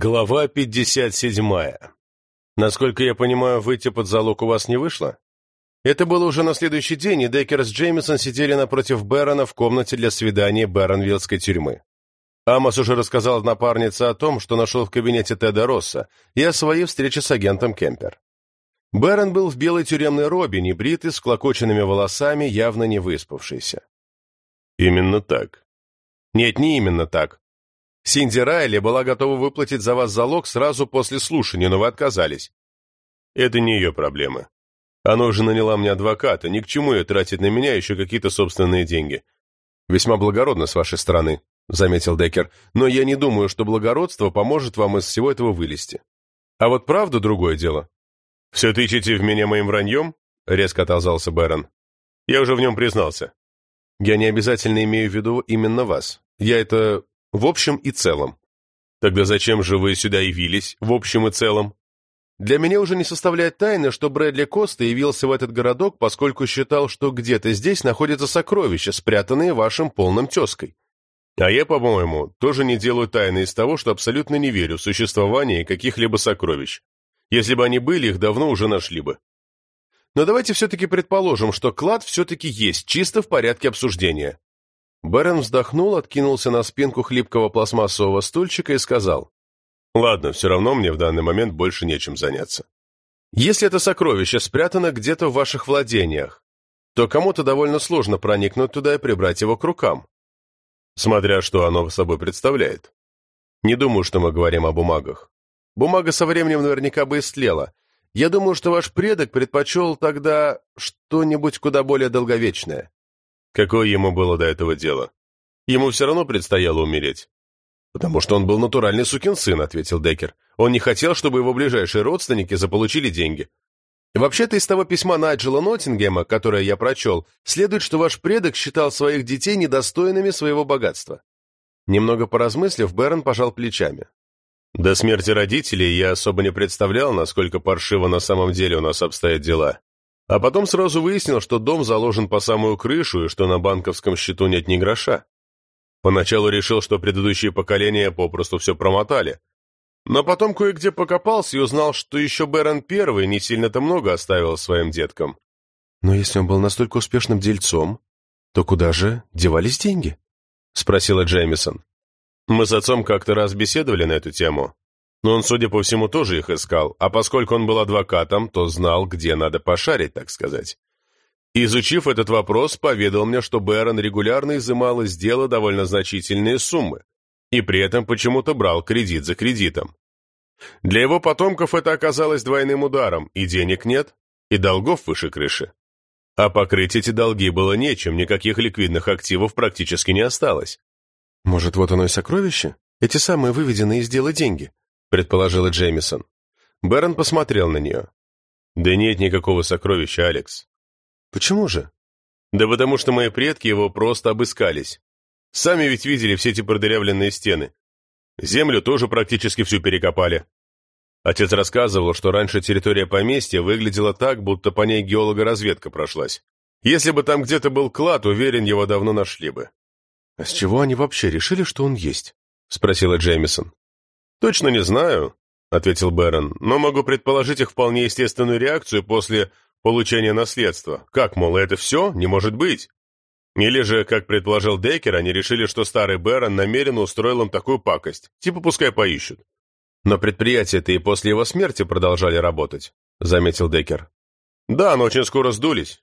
Глава 57. Насколько я понимаю, выйти под залог у вас не вышло? Это было уже на следующий день, и Деккер с Джеймисон сидели напротив Бэрона в комнате для свидания Бэронвиллской тюрьмы. Амос уже рассказал напарнице о том, что нашел в кабинете Теда Росса, и о своей встрече с агентом Кемпер. Бэрон был в белой тюремной робе, небритый, с клокоченными волосами, явно не выспавшийся. Именно так. Нет, не именно так. Синди Райли была готова выплатить за вас залог сразу после слушания, но вы отказались. Это не ее проблема. Она уже наняла мне адвоката, ни к чему ее тратить на меня еще какие-то собственные деньги. Весьма благородно с вашей стороны, заметил Деккер, но я не думаю, что благородство поможет вам из всего этого вылезти. А вот правда другое дело. Все тычете в меня моим враньем? Резко отозвался Бэрон. Я уже в нем признался. Я не обязательно имею в виду именно вас. Я это в общем и целом. Тогда зачем же вы сюда явились, в общем и целом? Для меня уже не составляет тайны, что Брэдли Коста явился в этот городок, поскольку считал, что где-то здесь находятся сокровища, спрятанные вашим полным тезкой. А я, по-моему, тоже не делаю тайны из того, что абсолютно не верю в существование каких-либо сокровищ. Если бы они были, их давно уже нашли бы. Но давайте все-таки предположим, что клад все-таки есть, чисто в порядке обсуждения. Бэрон вздохнул, откинулся на спинку хлипкого пластмассового стульчика и сказал, «Ладно, все равно мне в данный момент больше нечем заняться. Если это сокровище спрятано где-то в ваших владениях, то кому-то довольно сложно проникнуть туда и прибрать его к рукам, смотря что оно собой представляет. Не думаю, что мы говорим о бумагах. Бумага со временем наверняка бы истлела. Я думаю, что ваш предок предпочел тогда что-нибудь куда более долговечное. Какое ему было до этого дело? Ему все равно предстояло умереть. «Потому что он был натуральный сукин сын», — ответил Деккер. «Он не хотел, чтобы его ближайшие родственники заполучили деньги. Вообще-то из того письма Найджела Ноттингема, которое я прочел, следует, что ваш предок считал своих детей недостойными своего богатства». Немного поразмыслив, Бэрон пожал плечами. «До смерти родителей я особо не представлял, насколько паршиво на самом деле у нас обстоят дела. А потом сразу выяснил, что дом заложен по самую крышу и что на банковском счету нет ни гроша. Поначалу решил, что предыдущие поколения попросту все промотали. Но потом кое-где покопался и узнал, что еще Бэрон Первый не сильно-то много оставил своим деткам. «Но если он был настолько успешным дельцом, то куда же девались деньги?» — спросила Джеймисон. Мы с отцом как-то раз беседовали на эту тему. Но он, судя по всему, тоже их искал, а поскольку он был адвокатом, то знал, где надо пошарить, так сказать. Изучив этот вопрос, поведал мне, что Бэрон регулярно изымал из дела довольно значительные суммы, и при этом почему-то брал кредит за кредитом. Для его потомков это оказалось двойным ударом, и денег нет, и долгов выше крыши. А покрыть эти долги было нечем, никаких ликвидных активов практически не осталось. Может, вот оно и сокровище? Эти самые выведенные из дела деньги? Предположила Джеймисон. Бэрон посмотрел на нее. «Да нет никакого сокровища, Алекс». «Почему же?» «Да потому что мои предки его просто обыскались. Сами ведь видели все эти продырявленные стены. Землю тоже практически всю перекопали. Отец рассказывал, что раньше территория поместья выглядела так, будто по ней геолого-разведка прошлась. Если бы там где-то был клад, уверен, его давно нашли бы». «А с чего они вообще решили, что он есть?» — спросила Джеймисон. «Точно не знаю», — ответил Бэрон, «но могу предположить их вполне естественную реакцию после получения наследства. Как, мол, это все? Не может быть». Или же, как предположил Деккер, они решили, что старый Бэрон намеренно устроил им такую пакость. Типа пускай поищут. «Но предприятия-то и после его смерти продолжали работать», — заметил Деккер. «Да, но очень скоро сдулись.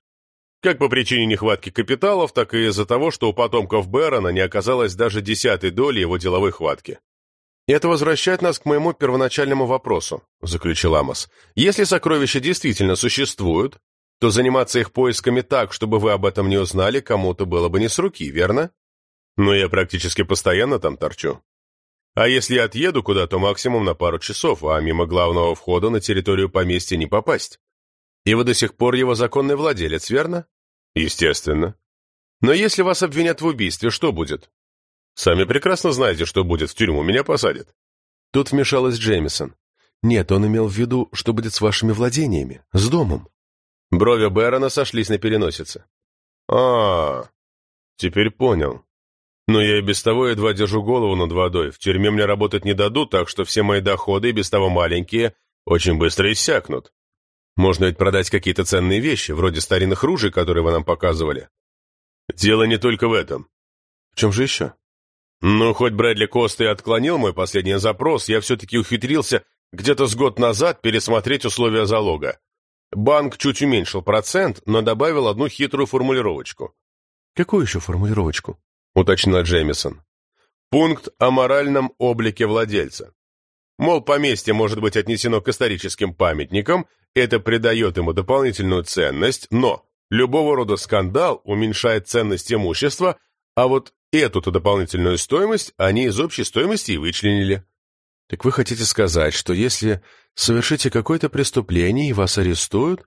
Как по причине нехватки капиталов, так и из-за того, что у потомков Бэрона не оказалось даже десятой доли его деловой хватки. Это возвращает нас к моему первоначальному вопросу, заключил Амос. Если сокровища действительно существуют, то заниматься их поисками так, чтобы вы об этом не узнали, кому-то было бы не с руки, верно? Но я практически постоянно там торчу. А если я отъеду куда, то максимум на пару часов, а мимо главного входа на территорию поместья не попасть. И вы до сих пор его законный владелец, верно? Естественно. Но если вас обвинят в убийстве, что будет? Сами прекрасно знаете, что будет в тюрьму, меня посадят». Тут вмешалась Джеймисон. «Нет, он имел в виду, что будет с вашими владениями, с домом». Брови Бэрона сошлись на переносице. а, -а теперь понял. Но я и без того едва держу голову над водой. В тюрьме мне работать не дадут, так что все мои доходы, и без того маленькие, очень быстро иссякнут. Можно ведь продать какие-то ценные вещи, вроде старинных ружей, которые вы нам показывали. Дело не только в этом. В чем же еще? Ну, хоть Брэдли Коста и отклонил мой последний запрос, я все-таки ухитрился где-то с год назад пересмотреть условия залога. Банк чуть уменьшил процент, но добавил одну хитрую формулировочку. Какую еще формулировочку? — уточнила Джеймисон. «Пункт о моральном облике владельца. Мол, поместье может быть отнесено к историческим памятникам, это придает ему дополнительную ценность, но любого рода скандал уменьшает ценность имущества, а вот эту-то дополнительную стоимость они из общей стоимости и вычленили». «Так вы хотите сказать, что если совершите какое-то преступление и вас арестуют,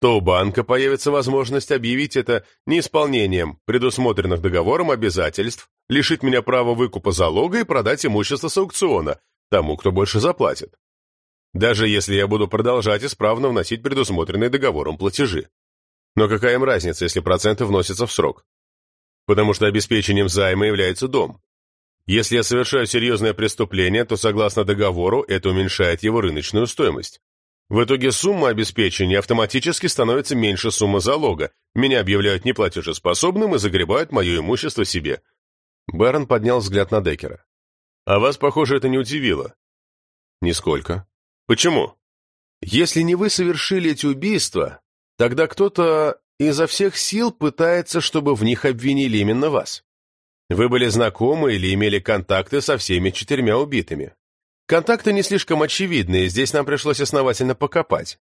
то у банка появится возможность объявить это неисполнением предусмотренных договором обязательств, лишить меня права выкупа залога и продать имущество с аукциона тому, кто больше заплатит. Даже если я буду продолжать исправно вносить предусмотренные договором платежи. Но какая им разница, если проценты вносятся в срок? Потому что обеспечением займа является дом. Если я совершаю серьезное преступление, то согласно договору это уменьшает его рыночную стоимость. В итоге сумма обеспечения автоматически становится меньше суммы залога, меня объявляют неплатежеспособным и загребают мое имущество себе. Бэрон поднял взгляд на Деккера. А вас, похоже, это не удивило. Нисколько. Почему? Если не вы совершили эти убийства, тогда кто-то изо всех сил пытается, чтобы в них обвинили именно вас. Вы были знакомы или имели контакты со всеми четырьмя убитыми. Контакты не слишком очевидные, здесь нам пришлось основательно покопать.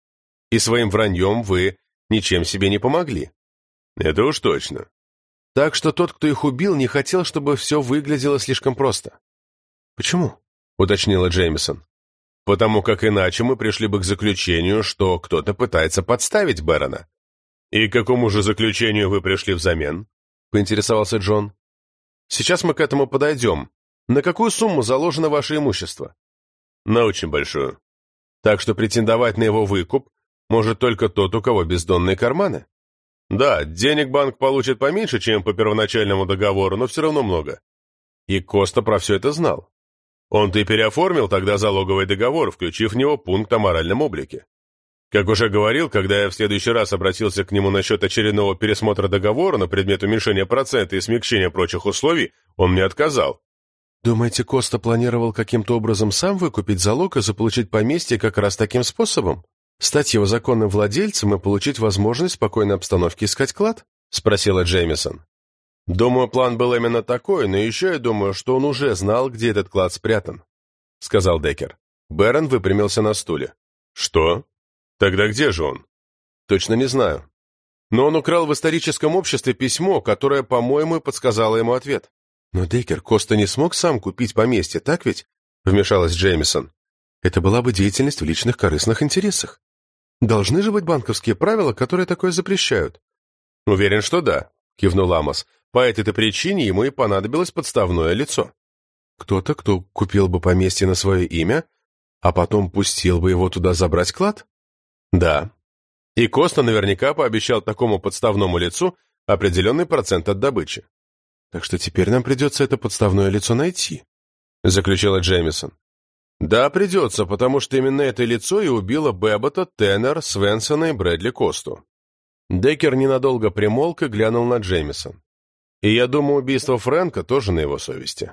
И своим враньем вы ничем себе не помогли. Это уж точно. Так что тот, кто их убил, не хотел, чтобы все выглядело слишком просто. «Почему?» — уточнила Джеймисон. «Потому как иначе мы пришли бы к заключению, что кто-то пытается подставить Бэрона». «И к какому же заключению вы пришли взамен?» — поинтересовался Джон. «Сейчас мы к этому подойдем. На какую сумму заложено ваше имущество?» на очень большую. Так что претендовать на его выкуп может только тот, у кого бездонные карманы. Да, денег банк получит поменьше, чем по первоначальному договору, но все равно много. И Коста про все это знал. Он-то и переоформил тогда залоговый договор, включив в него пункт о моральном облике. Как уже говорил, когда я в следующий раз обратился к нему насчет очередного пересмотра договора на предмет уменьшения процента и смягчения прочих условий, он мне отказал. Думаете, Коста планировал каким-то образом сам выкупить залог и заполучить поместье как раз таким способом? Стать его законным владельцем и получить возможность в спокойной обстановке искать клад? Спросила Джеймисон. Думаю, план был именно такой, но еще я думаю, что он уже знал, где этот клад спрятан, сказал Деккер. Бэрон выпрямился на стуле. Что? Тогда где же он? Точно не знаю. Но он украл в историческом обществе письмо, которое, по-моему, подсказало ему ответ. «Но Деккер Коста не смог сам купить поместье, так ведь?» — вмешалась Джеймисон. «Это была бы деятельность в личных корыстных интересах. Должны же быть банковские правила, которые такое запрещают». «Уверен, что да», — кивнул Амос. «По этой-то причине ему и понадобилось подставное лицо». «Кто-то, кто купил бы поместье на свое имя, а потом пустил бы его туда забрать клад?» «Да». И Коста наверняка пообещал такому подставному лицу определенный процент от добычи. Так что теперь нам придется это подставное лицо найти», — заключила Джеймисон. «Да, придется, потому что именно это лицо и убило Бэббота, Теннер, Свенсона и Брэдли Косту». Деккер ненадолго примолк и глянул на Джеймисон. «И я думаю, убийство Фрэнка тоже на его совести».